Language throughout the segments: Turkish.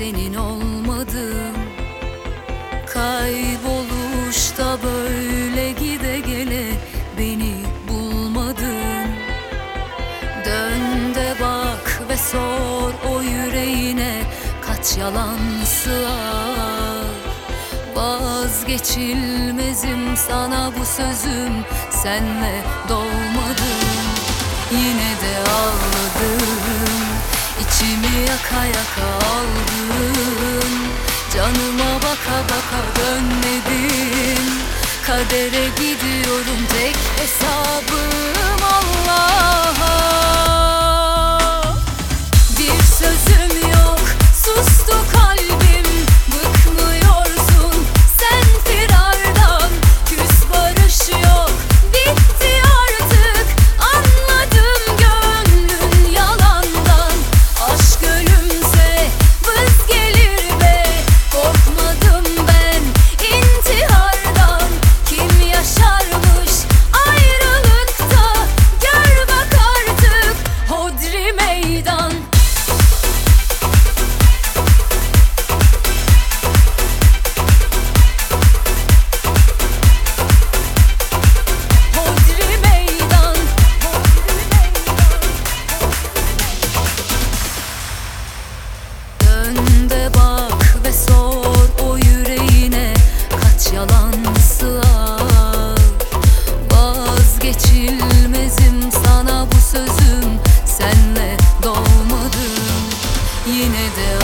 senin olmadım Kayboluşta böyle gide gele beni bulmadın Dön de bak ve sor o yüreğine kaç yalan sığar. Vazgeçilmezim sana bu sözüm senle dolmadım Yine de içimi yaka yaka aldın. Canıma baka baka dönmedim Kadere gidiyorum tek hesabım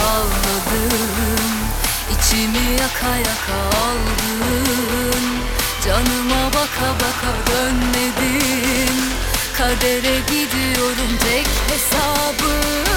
salladım İçimi yaka yaka aldın. Canıma baka baka dönmedim Kadere gidiyorum tek hesabım.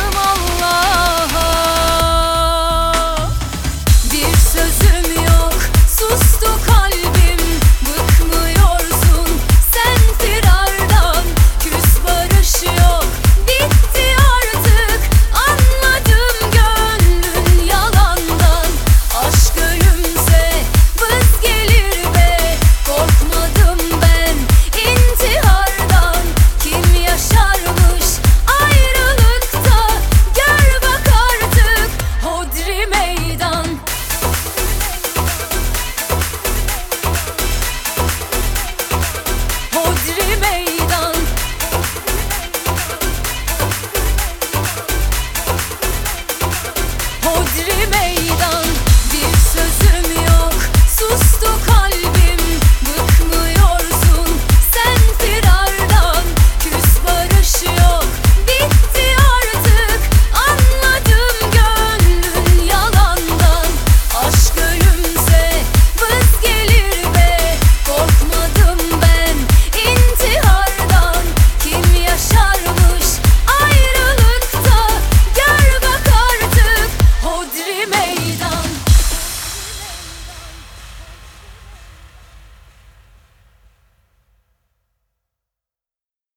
里每一